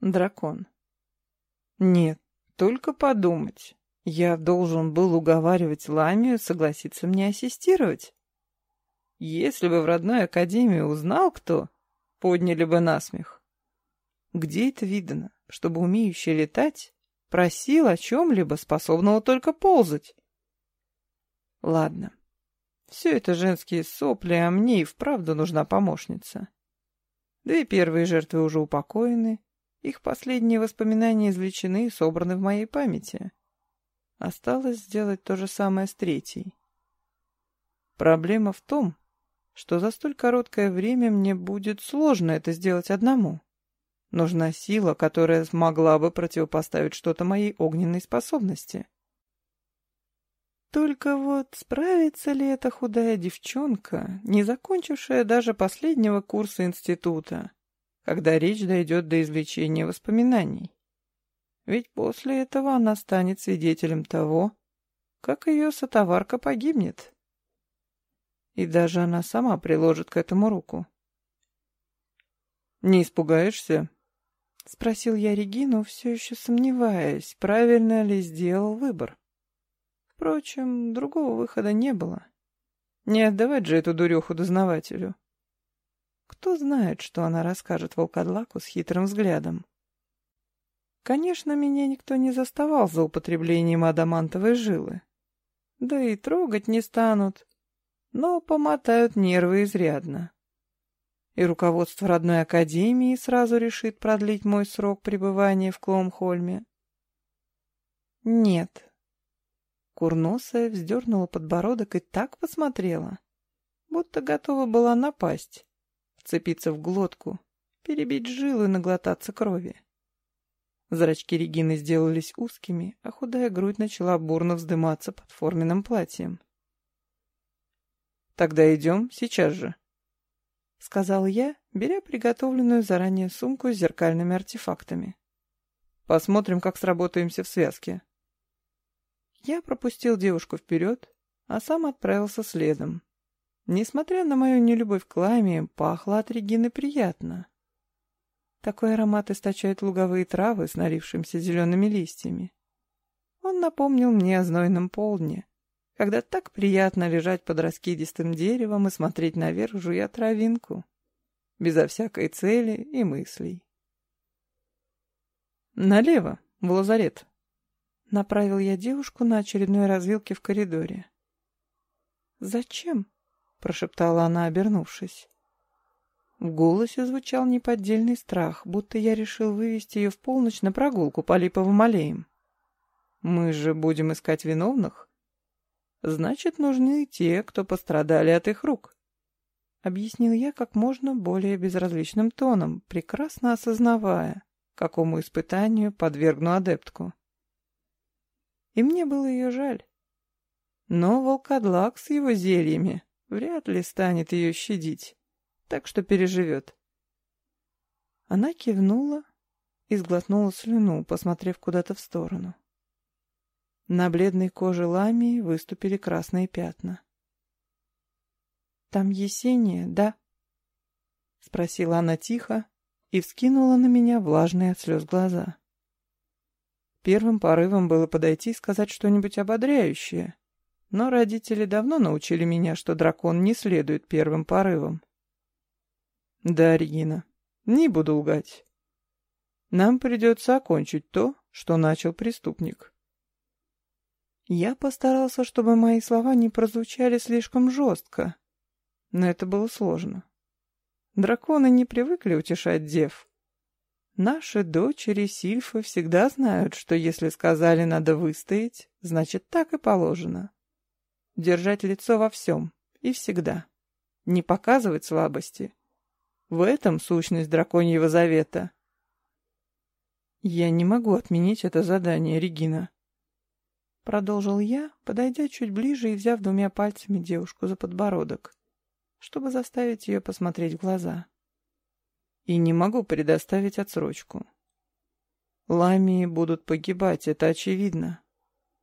Дракон. Нет, только подумать. Я должен был уговаривать Ламию согласиться мне ассистировать. Если бы в родной академии узнал кто, подняли бы насмех. Где это видно, чтобы умеющий летать просил о чем-либо, способного только ползать? Ладно, все это женские сопли, а мне и вправду нужна помощница. Две первые жертвы уже упокоены, их последние воспоминания извлечены и собраны в моей памяти. Осталось сделать то же самое с третьей. Проблема в том, что за столь короткое время мне будет сложно это сделать одному. Нужна сила, которая смогла бы противопоставить что-то моей огненной способности. Только вот справится ли эта худая девчонка, не закончившая даже последнего курса института, когда речь дойдет до извлечения воспоминаний? Ведь после этого она станет свидетелем того, как ее сотоварка погибнет. И даже она сама приложит к этому руку. «Не испугаешься?» — спросил я Регину, все еще сомневаясь, правильно ли сделал выбор. Впрочем, другого выхода не было. Не отдавать же эту дуреху дознавателю. Кто знает, что она расскажет волкодлаку с хитрым взглядом. Конечно, меня никто не заставал за употреблением адамантовой жилы. Да и трогать не станут, но помотают нервы изрядно. И руководство родной академии сразу решит продлить мой срок пребывания в Кломхольме. Нет, Курносая вздернула подбородок и так посмотрела, будто готова была напасть, вцепиться в глотку, перебить жилы и наглотаться крови. Зрачки Регины сделались узкими, а худая грудь начала бурно вздыматься под форменным платьем. «Тогда идем сейчас же», — сказал я, беря приготовленную заранее сумку с зеркальными артефактами. «Посмотрим, как сработаемся в связке». Я пропустил девушку вперед, а сам отправился следом. Несмотря на мою нелюбовь к ламе, пахло от Регины приятно. Такой аромат источает луговые травы с налившимися зелеными листьями. Он напомнил мне о знойном полдне, когда так приятно лежать под раскидистым деревом и смотреть наверх, жуя травинку, безо всякой цели и мыслей. «Налево, в лазарет», Направил я девушку на очередной развилке в коридоре. «Зачем?» — прошептала она, обернувшись. В голосе звучал неподдельный страх, будто я решил вывести ее в полночь на прогулку по липовым аллеям. «Мы же будем искать виновных?» «Значит, нужны те, кто пострадали от их рук», — объяснил я как можно более безразличным тоном, прекрасно осознавая, какому испытанию подвергну адептку и мне было ее жаль. Но волкодлак с его зельями вряд ли станет ее щадить, так что переживет. Она кивнула и сглотнула слюну, посмотрев куда-то в сторону. На бледной коже ламии выступили красные пятна. «Там Есения, да?» — спросила она тихо и вскинула на меня влажные от слез глаза. Первым порывом было подойти и сказать что-нибудь ободряющее. Но родители давно научили меня, что дракон не следует первым порывам. Да, Регина, не буду лгать. Нам придется окончить то, что начал преступник. Я постарался, чтобы мои слова не прозвучали слишком жестко, но это было сложно. Драконы не привыкли утешать дев, Наши дочери Сильфы всегда знают, что если сказали «надо выстоять», значит так и положено. Держать лицо во всем и всегда. Не показывать слабости. В этом сущность драконьего завета. «Я не могу отменить это задание, Регина», — продолжил я, подойдя чуть ближе и взяв двумя пальцами девушку за подбородок, чтобы заставить ее посмотреть в глаза и не могу предоставить отсрочку. Ламии будут погибать, это очевидно.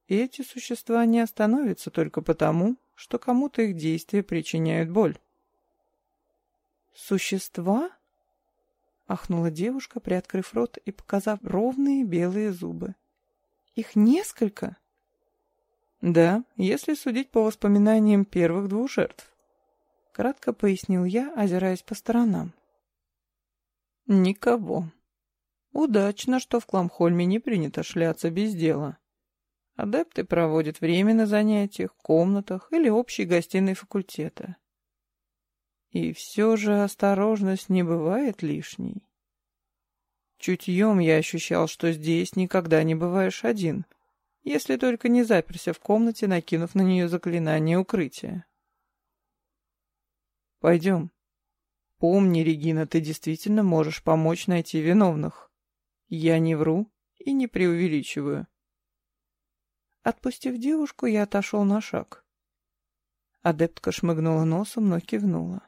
Эти существа не остановятся только потому, что кому-то их действия причиняют боль. «Существа?» ахнула девушка, приоткрыв рот и показав ровные белые зубы. «Их несколько?» «Да, если судить по воспоминаниям первых двух жертв», — кратко пояснил я, озираясь по сторонам. «Никого. Удачно, что в Кламхольме не принято шляться без дела. Адепты проводят время на занятиях, комнатах или общей гостиной факультета. И все же осторожность не бывает лишней. Чутьем я ощущал, что здесь никогда не бываешь один, если только не заперся в комнате, накинув на нее заклинание укрытия. Пойдем. Помни, Регина, ты действительно можешь помочь найти виновных. Я не вру и не преувеличиваю. Отпустив девушку, я отошел на шаг. Адептка шмыгнула носом, но кивнула.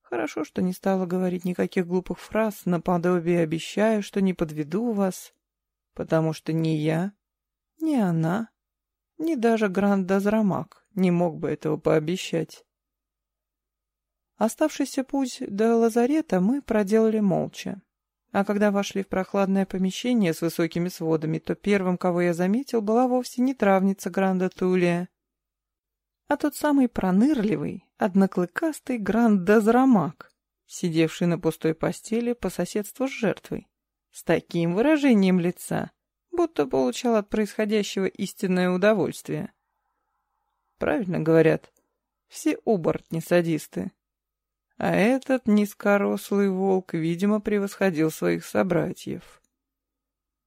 Хорошо, что не стала говорить никаких глупых фраз, наподобие «обещаю, что не подведу вас», потому что ни я, ни она, ни даже Гранд Дазрамак не мог бы этого пообещать. Оставшийся путь до лазарета мы проделали молча. А когда вошли в прохладное помещение с высокими сводами, то первым, кого я заметил, была вовсе не травница Гранда Тулия, а тот самый пронырливый, одноклыкастый Гранд-Дазрамак, сидевший на пустой постели по соседству с жертвой, с таким выражением лица, будто получал от происходящего истинное удовольствие. Правильно говорят, все оборотни-садисты. А этот низкорослый волк, видимо, превосходил своих собратьев.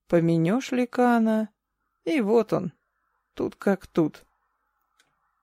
Поменешь ликана, и вот он, тут как тут.